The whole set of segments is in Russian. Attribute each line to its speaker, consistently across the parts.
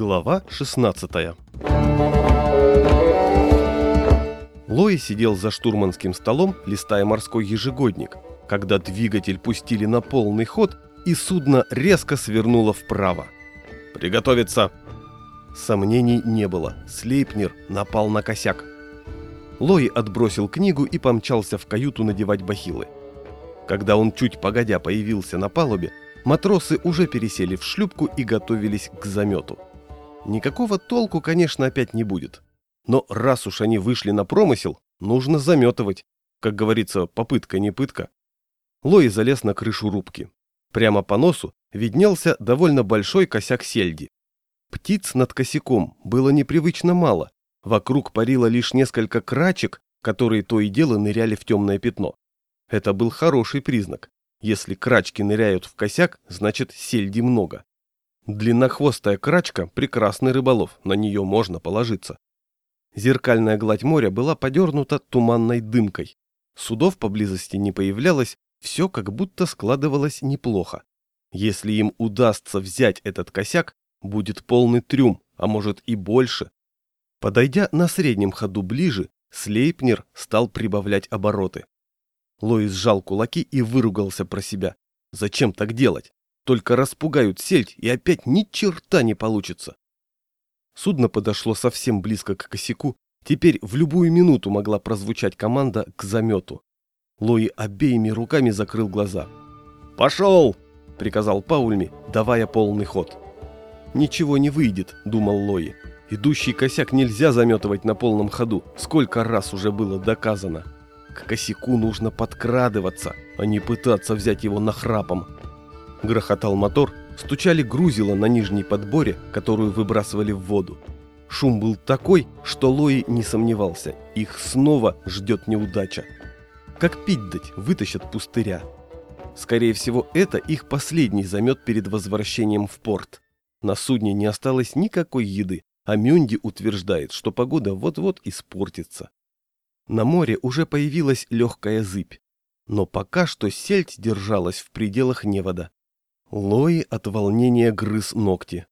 Speaker 1: Глава 16 Лои сидел за штурманским столом, листая морской ежегодник, когда двигатель пустили на полный ход, и судно резко свернуло вправо. «Приготовиться!» Сомнений не было. Слейпнер напал на косяк. Лои отбросил книгу и помчался в каюту надевать бахилы. Когда он чуть погодя появился на палубе, матросы уже пересели в шлюпку и готовились к замету. Никакого толку, конечно, опять не будет. Но раз уж они вышли на промысел, нужно заметывать. Как говорится, попытка не пытка. Лои залез на крышу рубки. Прямо по носу виднелся довольно большой косяк сельди. Птиц над косяком было непривычно мало. Вокруг парило лишь несколько крачек, которые то и дело ныряли в темное пятно. Это был хороший признак. Если крачки ныряют в косяк, значит сельди много. Длиннохвостая крачка – прекрасный рыболов, на нее можно положиться. Зеркальная гладь моря была подернута туманной дымкой. Судов поблизости не появлялось, все как будто складывалось неплохо. Если им удастся взять этот косяк, будет полный трюм, а может и больше. Подойдя на среднем ходу ближе, Слейпнер стал прибавлять обороты. Лоис сжал кулаки и выругался про себя. Зачем так делать? Только распугают сельдь, и опять ни черта не получится. Судно подошло совсем близко к косяку, теперь в любую минуту могла прозвучать команда к замету. Лои обеими руками закрыл глаза. «Пошел!» – приказал Паульми, давая полный ход. «Ничего не выйдет», – думал Лои. «Идущий косяк нельзя заметывать на полном ходу, сколько раз уже было доказано. К косяку нужно подкрадываться, а не пытаться взять его нахрапом». Грохотал мотор, стучали грузила на нижней подборе, которую выбрасывали в воду. Шум был такой, что Лои не сомневался, их снова ждет неудача. Как пить дать, вытащат пустыря. Скорее всего, это их последний замет перед возвращением в порт. На судне не осталось никакой еды, а Мюнди утверждает, что погода вот-вот испортится. На море уже появилась легкая зыбь, но пока что сельдь держалась в пределах невода. Лои от волнения грыз ногти.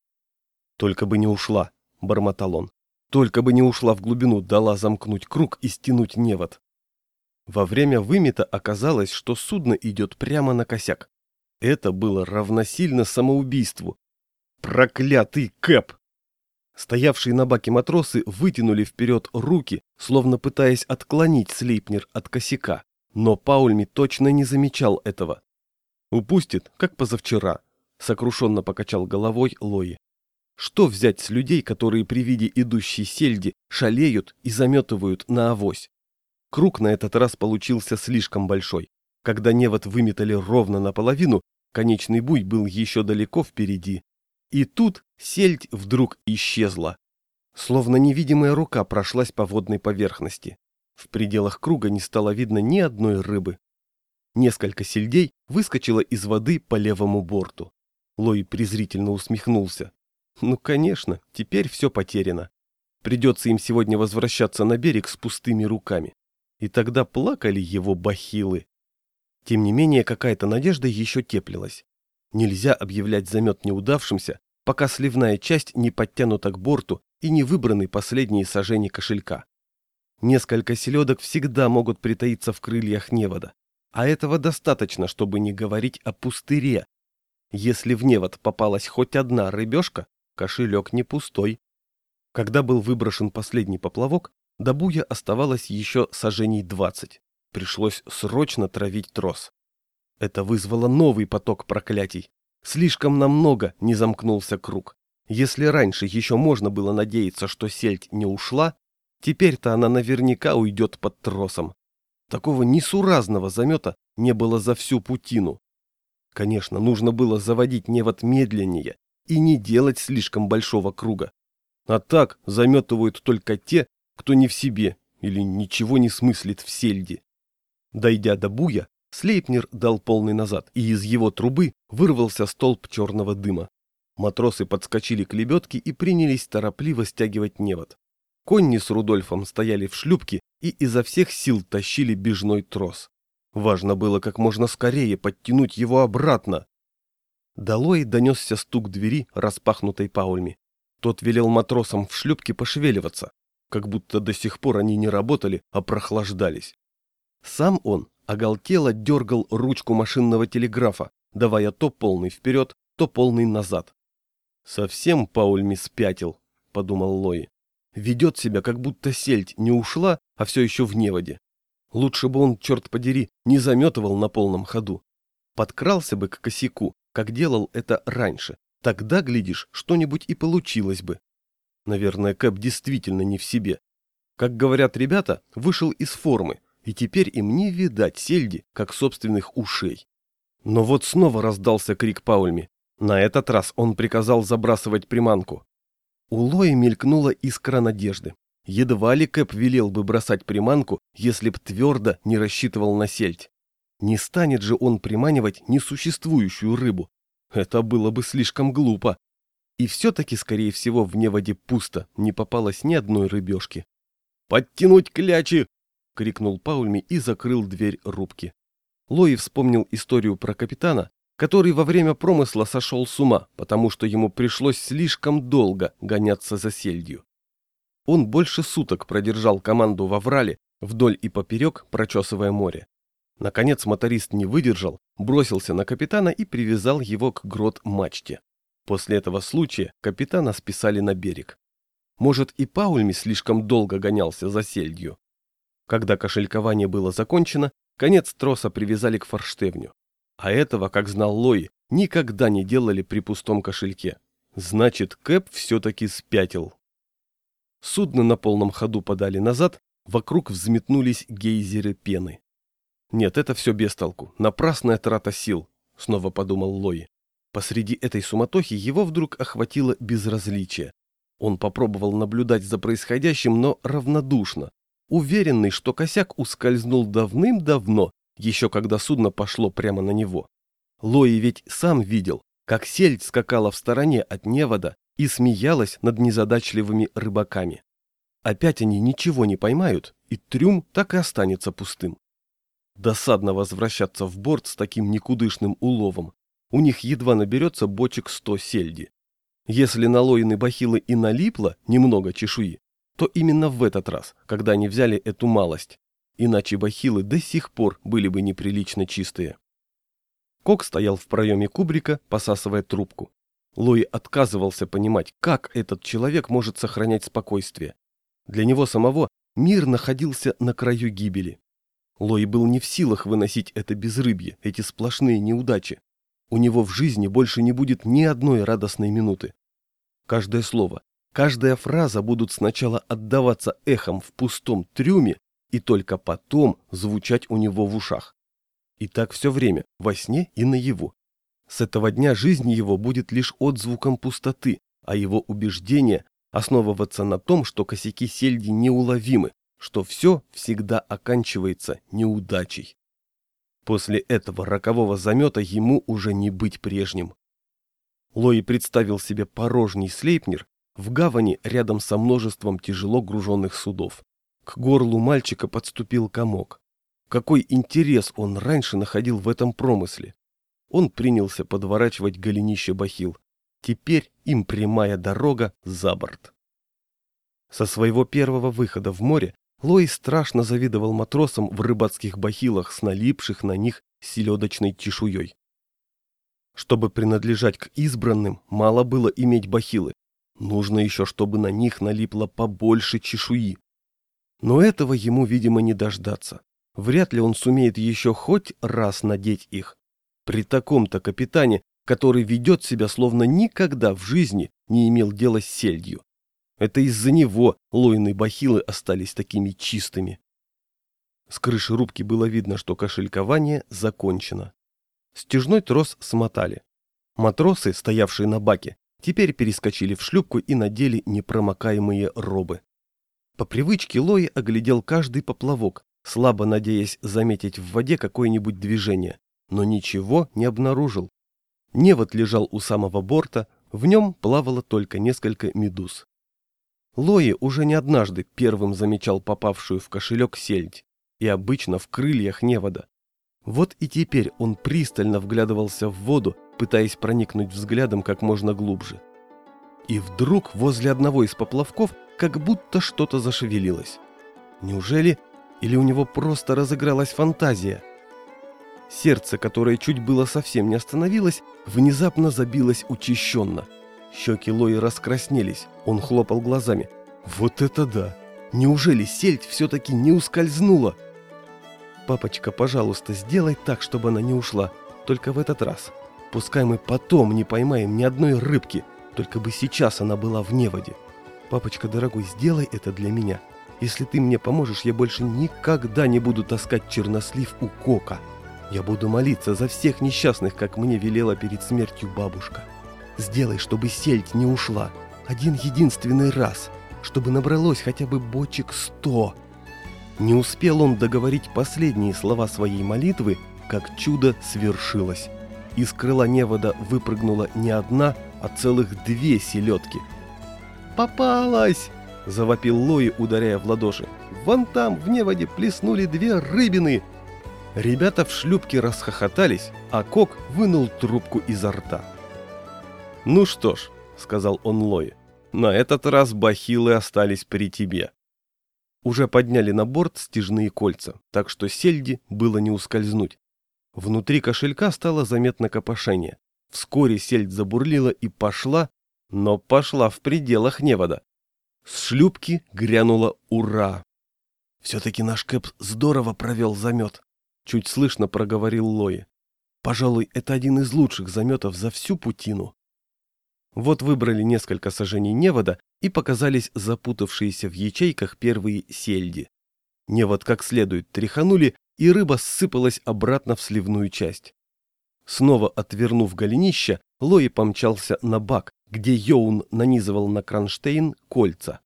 Speaker 1: «Только бы не ушла», — бормотал он. «Только бы не ушла в глубину, дала замкнуть круг и стянуть невод». Во время вымета оказалось, что судно идет прямо на косяк. Это было равносильно самоубийству. Проклятый Кэп! Стоявшие на баке матросы вытянули вперед руки, словно пытаясь отклонить Слейпнер от косяка, но Паульми точно не замечал этого. «Упустит, как позавчера», — сокрушенно покачал головой Лои. «Что взять с людей, которые при виде идущей сельди шалеют и заметывают на авось? Круг на этот раз получился слишком большой. Когда невод выметали ровно наполовину, конечный буй был еще далеко впереди. И тут сельдь вдруг исчезла. Словно невидимая рука прошлась по водной поверхности. В пределах круга не стало видно ни одной рыбы. Несколько сельдей выскочило из воды по левому борту. Лой презрительно усмехнулся. Ну, конечно, теперь все потеряно. Придется им сегодня возвращаться на берег с пустыми руками и тогда плакали его бахилы. Тем не менее, какая-то надежда еще теплилась. Нельзя объявлять замет неудавшимся, пока сливная часть не подтянута к борту и не выбраны последние сажения кошелька. Несколько селедок всегда могут притаиться в крыльях невода, а этого достаточно, чтобы не говорить о пустыре. Если в невод попалась хоть одна рыбешка, кошелек не пустой. Когда был выброшен последний поплавок, до буя оставалось еще сажений двадцать. Пришлось срочно травить трос. Это вызвало новый поток проклятий. Слишком намного не замкнулся круг. Если раньше еще можно было надеяться, что сельдь не ушла, теперь-то она наверняка уйдет под тросом. Такого несуразного замета не было за всю путину. Конечно, нужно было заводить невод медленнее и не делать слишком большого круга. А так заметывают только те, кто не в себе или ничего не смыслит в сельде. Дойдя до буя, Слейпнер дал полный назад, и из его трубы вырвался столб черного дыма. Матросы подскочили к лебедке и принялись торопливо стягивать невод. Конни с Рудольфом стояли в шлюпке и изо всех сил тащили бежной трос. Важно было как можно скорее подтянуть его обратно. Долой донесся стук двери, распахнутой Паульми. Тот велел матросам в шлюпке пошевеливаться, как будто до сих пор они не работали, а прохлаждались. Сам он оголтело дергал ручку машинного телеграфа, давая то полный вперед, то полный назад. «Совсем Паульми спятил», — подумал Лои. «Ведет себя, как будто сельдь не ушла, а все еще в неводе. Лучше бы он, черт подери, не заметывал на полном ходу. Подкрался бы к косяку, как делал это раньше. Тогда, глядишь, что-нибудь и получилось бы. Наверное, Кэп действительно не в себе. Как говорят ребята, вышел из формы, и теперь им не видать сельди, как собственных ушей. Но вот снова раздался крик Паульми. На этот раз он приказал забрасывать приманку. У Лои мелькнула искра надежды. Едва ли Кэп велел бы бросать приманку, если б твердо не рассчитывал на сельдь. Не станет же он приманивать несуществующую рыбу. Это было бы слишком глупо. И все-таки, скорее всего, в неводе пусто, не попалось ни одной рыбешки. «Подтянуть клячи!» — крикнул Паульми и закрыл дверь рубки. Лои вспомнил историю про капитана, который во время промысла сошел с ума, потому что ему пришлось слишком долго гоняться за сельдью. Он больше суток продержал команду во Врале, вдоль и поперек прочесывая море. Наконец моторист не выдержал, бросился на капитана и привязал его к грот-мачте. После этого случая капитана списали на берег. Может, и Паульми слишком долго гонялся за сельдью. Когда кошелькование было закончено, конец троса привязали к форштевню. А этого, как знал Лои, никогда не делали при пустом кошельке. Значит, Кэп все-таки спятил. Судно на полном ходу подали назад, вокруг взметнулись гейзеры пены. Нет, это все без толку, напрасная трата сил, снова подумал Лои. Посреди этой суматохи его вдруг охватило безразличие. Он попробовал наблюдать за происходящим, но равнодушно, уверенный, что косяк ускользнул давным-давно, еще когда судно пошло прямо на него. Лои ведь сам видел, как сельдь скакала в стороне от невода и смеялась над незадачливыми рыбаками. Опять они ничего не поймают, и трюм так и останется пустым. Досадно возвращаться в борт с таким никудышным уловом. У них едва наберется бочек сто сельди. Если на лоины бахилы и налипло немного чешуи, то именно в этот раз, когда они взяли эту малость. Иначе бахилы до сих пор были бы неприлично чистые. Кок стоял в проеме кубрика, посасывая трубку. Лои отказывался понимать, как этот человек может сохранять спокойствие. Для него самого мир находился на краю гибели. Лои был не в силах выносить это безрыбье, эти сплошные неудачи. У него в жизни больше не будет ни одной радостной минуты. Каждое слово, каждая фраза будут сначала отдаваться эхом в пустом трюме и только потом звучать у него в ушах. И так все время, во сне и наяву. С этого дня жизнь его будет лишь отзвуком пустоты, а его убеждение основываться на том, что косяки сельди неуловимы, что все всегда оканчивается неудачей. После этого рокового замета ему уже не быть прежним. Лои представил себе порожний слейпнер в гавани рядом со множеством тяжело груженных судов. К горлу мальчика подступил комок. Какой интерес он раньше находил в этом промысле? Он принялся подворачивать голенище бахил. Теперь им прямая дорога за борт. Со своего первого выхода в море Лой страшно завидовал матросам в рыбацких бахилах с налипших на них селедочной чешуей. Чтобы принадлежать к избранным, мало было иметь бахилы. Нужно еще, чтобы на них налипло побольше чешуи. Но этого ему, видимо, не дождаться. Вряд ли он сумеет еще хоть раз надеть их. При таком-то капитане, который ведет себя словно никогда в жизни не имел дела с сельдью. Это из-за него лойные бахилы остались такими чистыми. С крыши рубки было видно, что кошелькование закончено. Стяжной трос смотали. Матросы, стоявшие на баке, теперь перескочили в шлюпку и надели непромокаемые робы. По привычке Лои оглядел каждый поплавок, слабо надеясь заметить в воде какое-нибудь движение но ничего не обнаружил. Невод лежал у самого борта, в нем плавало только несколько медуз. Лои уже не однажды первым замечал попавшую в кошелек сельдь, и обычно в крыльях невода. Вот и теперь он пристально вглядывался в воду, пытаясь проникнуть взглядом как можно глубже. И вдруг возле одного из поплавков как будто что-то зашевелилось. Неужели или у него просто разыгралась фантазия? Сердце, которое чуть было совсем не остановилось, внезапно забилось учащенно. Щеки Лои раскраснелись, он хлопал глазами. «Вот это да! Неужели сельдь все-таки не ускользнула?» «Папочка, пожалуйста, сделай так, чтобы она не ушла. Только в этот раз. Пускай мы потом не поймаем ни одной рыбки, только бы сейчас она была в неводе. Папочка, дорогой, сделай это для меня. Если ты мне поможешь, я больше никогда не буду таскать чернослив у Кока. Я буду молиться за всех несчастных, как мне велела перед смертью бабушка. Сделай, чтобы сельдь не ушла. Один единственный раз. Чтобы набралось хотя бы бочек сто. Не успел он договорить последние слова своей молитвы, как чудо свершилось. Из крыла невода выпрыгнула не одна, а целых две селедки. «Попалась!» – завопил Лои, ударяя в ладоши. «Вон там, в неводе, плеснули две рыбины!» Ребята в шлюпке расхохотались, а Кок вынул трубку изо рта. «Ну что ж», — сказал он Лои, — «на этот раз бахилы остались при тебе». Уже подняли на борт стяжные кольца, так что сельди было не ускользнуть. Внутри кошелька стало заметно копошение. Вскоре сельдь забурлила и пошла, но пошла в пределах невода. С шлюпки грянуло «Ура!». «Все-таки наш Кэп здорово провел замет», — чуть слышно проговорил Лои. «Пожалуй, это один из лучших заметов за всю путину». Вот выбрали несколько сажений невода и показались запутавшиеся в ячейках первые сельди. Невод как следует тряханули, и рыба сыпалась обратно в сливную часть. Снова отвернув голенище, Лои помчался на бак, где Йоун нанизывал на кронштейн кольца.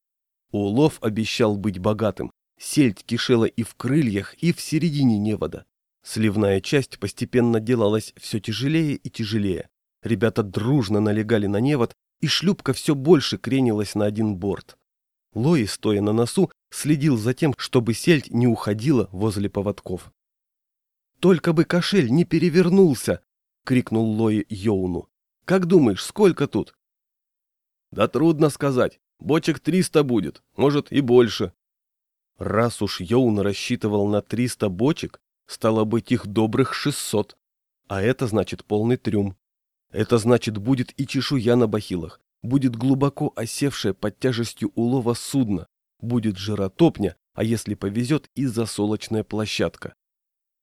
Speaker 1: Улов обещал быть богатым. Сельдь кишела и в крыльях, и в середине невода. Сливная часть постепенно делалась все тяжелее и тяжелее. Ребята дружно налегали на невод, и шлюпка все больше кренилась на один борт. Лои, стоя на носу, следил за тем, чтобы сельдь не уходила возле поводков. «Только бы кошель не перевернулся!» — крикнул Лои Йоуну. «Как думаешь, сколько тут?» «Да трудно сказать. Бочек триста будет, может и больше». Раз уж Йоун рассчитывал на триста бочек, стало быть их добрых шестьсот. А это значит полный трюм. Это значит, будет и чешуя на бахилах, будет глубоко осевшая под тяжестью улова судно, будет жиротопня, а если повезет, и засолочная площадка.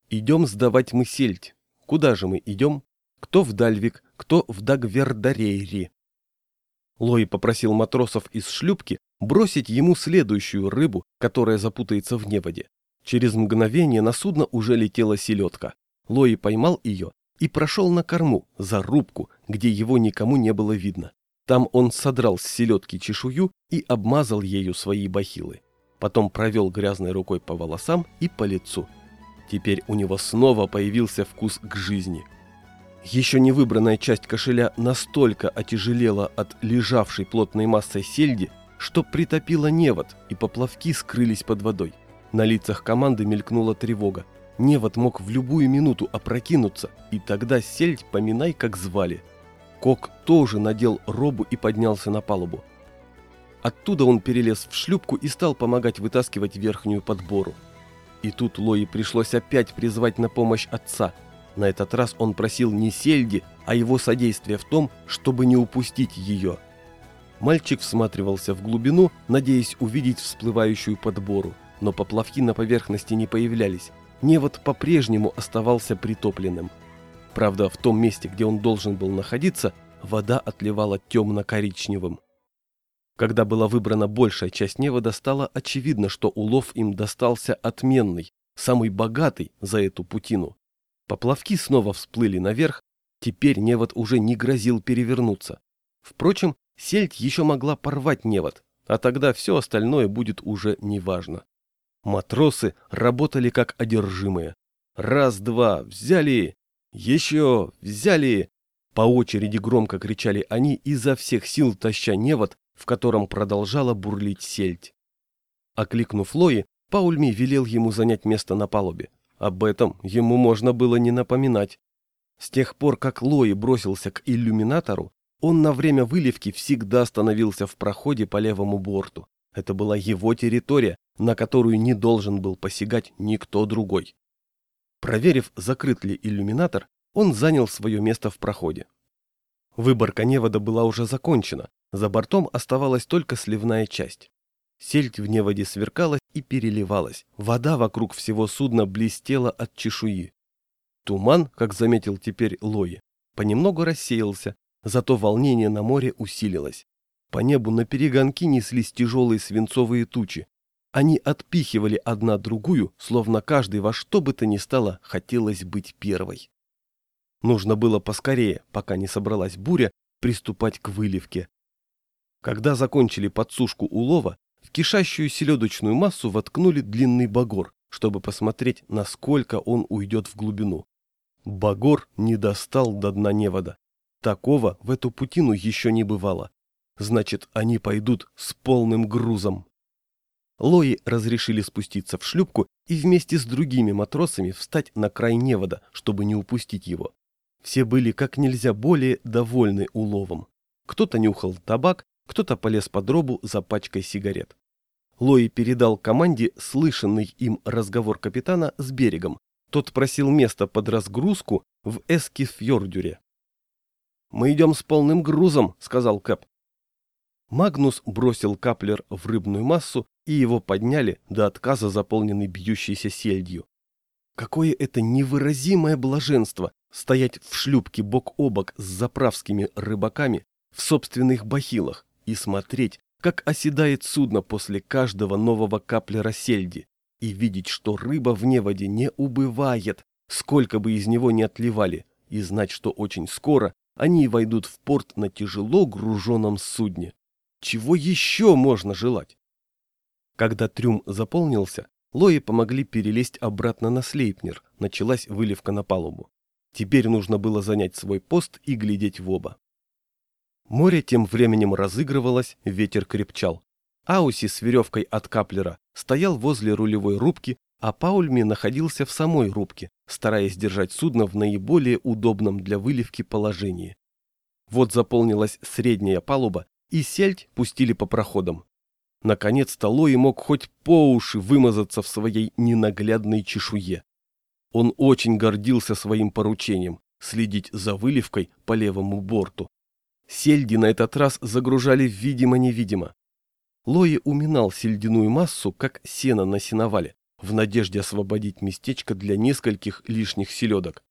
Speaker 1: Идем сдавать мы сельдь. Куда же мы идем? Кто в Дальвик, кто в Дагвердарейри. Лои попросил матросов из шлюпки бросить ему следующую рыбу, которая запутается в неводе. Через мгновение на судно уже летела селедка. Лои поймал ее и прошел на корму, за рубку, где его никому не было видно. Там он содрал с селедки чешую и обмазал ею свои бахилы. Потом провел грязной рукой по волосам и по лицу. Теперь у него снова появился вкус к жизни. Еще не выбранная часть кошеля настолько отяжелела от лежавшей плотной массой сельди, что притопила невод, и поплавки скрылись под водой. На лицах команды мелькнула тревога. Невод мог в любую минуту опрокинуться, и тогда сельдь поминай, как звали. Кок тоже надел робу и поднялся на палубу. Оттуда он перелез в шлюпку и стал помогать вытаскивать верхнюю подбору. И тут Лои пришлось опять призвать на помощь отца. На этот раз он просил не сельди, а его содействия в том, чтобы не упустить ее. Мальчик всматривался в глубину, надеясь увидеть всплывающую подбору, но поплавки на поверхности не появлялись, невод по-прежнему оставался притопленным. Правда, в том месте, где он должен был находиться, вода отливала темно-коричневым. Когда была выбрана большая часть невода, стало очевидно, что улов им достался отменный, самый богатый за эту путину. Поплавки снова всплыли наверх, теперь невод уже не грозил перевернуться. Впрочем, сельдь еще могла порвать невод, а тогда все остальное будет уже неважно. Матросы работали как одержимые. Раз-два, взяли, еще, взяли. По очереди громко кричали они, изо всех сил таща невод, в котором продолжала бурлить сельдь. Окликнув Лои, Паульми велел ему занять место на палубе. Об этом ему можно было не напоминать. С тех пор, как Лои бросился к иллюминатору, Он на время выливки всегда становился в проходе по левому борту. Это была его территория, на которую не должен был посягать никто другой. Проверив, закрыт ли иллюминатор, он занял свое место в проходе. Выборка невода была уже закончена, за бортом оставалась только сливная часть. Сельдь в неводе сверкалась и переливалась, вода вокруг всего судна блестела от чешуи. Туман, как заметил теперь Лои, понемногу рассеялся, зато волнение на море усилилось. По небу на перегонки неслись тяжелые свинцовые тучи. Они отпихивали одна другую, словно каждый во что бы то ни стало хотелось быть первой. Нужно было поскорее, пока не собралась буря, приступать к выливке. Когда закончили подсушку улова, в кишащую селедочную массу воткнули длинный багор, чтобы посмотреть, насколько он уйдет в глубину. Багор не достал до дна невода. Такого в эту путину еще не бывало. Значит, они пойдут с полным грузом. Лои разрешили спуститься в шлюпку и вместе с другими матросами встать на край невода, чтобы не упустить его. Все были как нельзя более довольны уловом. Кто-то нюхал табак, кто-то полез под робу за пачкой сигарет. Лои передал команде слышанный им разговор капитана с берегом. Тот просил место под разгрузку в Эскифьордюре. «Мы идем с полным грузом», — сказал Кэп. Магнус бросил каплер в рыбную массу, и его подняли до отказа, заполненный бьющейся сельдью. Какое это невыразимое блаженство стоять в шлюпке бок о бок с заправскими рыбаками в собственных бахилах и смотреть, как оседает судно после каждого нового каплера сельди, и видеть, что рыба в неводе не убывает, сколько бы из него ни отливали, и знать, что очень скоро они войдут в порт на тяжело груженном судне. Чего еще можно желать? Когда трюм заполнился, Лои помогли перелезть обратно на Слейпнер, началась выливка на палубу. Теперь нужно было занять свой пост и глядеть в оба. Море тем временем разыгрывалось, ветер крепчал. Ауси с веревкой от каплера стоял возле рулевой рубки, а Паульми находился в самой рубке, стараясь держать судно в наиболее удобном для выливки положении. Вот заполнилась средняя палуба, и сельдь пустили по проходам. Наконец-то Лои мог хоть по уши вымазаться в своей ненаглядной чешуе. Он очень гордился своим поручением – следить за выливкой по левому борту. Сельди на этот раз загружали видимо-невидимо. Лои уминал сельдяную массу, как сено на сеновале, в надежде освободить местечко для нескольких лишних селедок.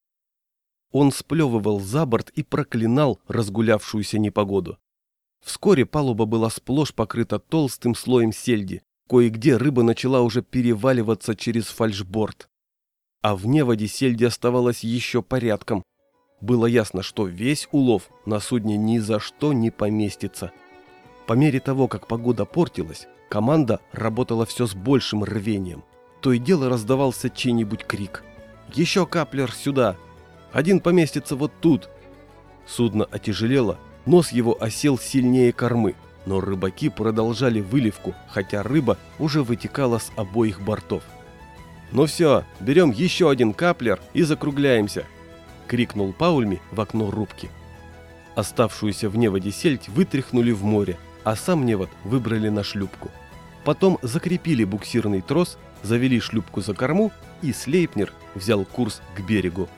Speaker 1: Он сплевывал за борт и проклинал разгулявшуюся непогоду. Вскоре палуба была сплошь покрыта толстым слоем сельди, кое-где рыба начала уже переваливаться через фальшборд. А в неводе сельди оставалось еще порядком. Было ясно, что весь улов на судне ни за что не поместится. По мере того, как погода портилась, команда работала все с большим рвением. То и дело раздавался чей-нибудь крик. «Еще каплер сюда! Один поместится вот тут!» Судно отяжелело, Нос его осел сильнее кормы, но рыбаки продолжали выливку, хотя рыба уже вытекала с обоих бортов. «Ну все, берем еще один каплер и закругляемся!» — крикнул Паульми в окно рубки. Оставшуюся в неводе сельдь вытряхнули в море, а сам невод выбрали на шлюпку. Потом закрепили буксирный трос, завели шлюпку за корму, и Слейпнер взял курс к берегу.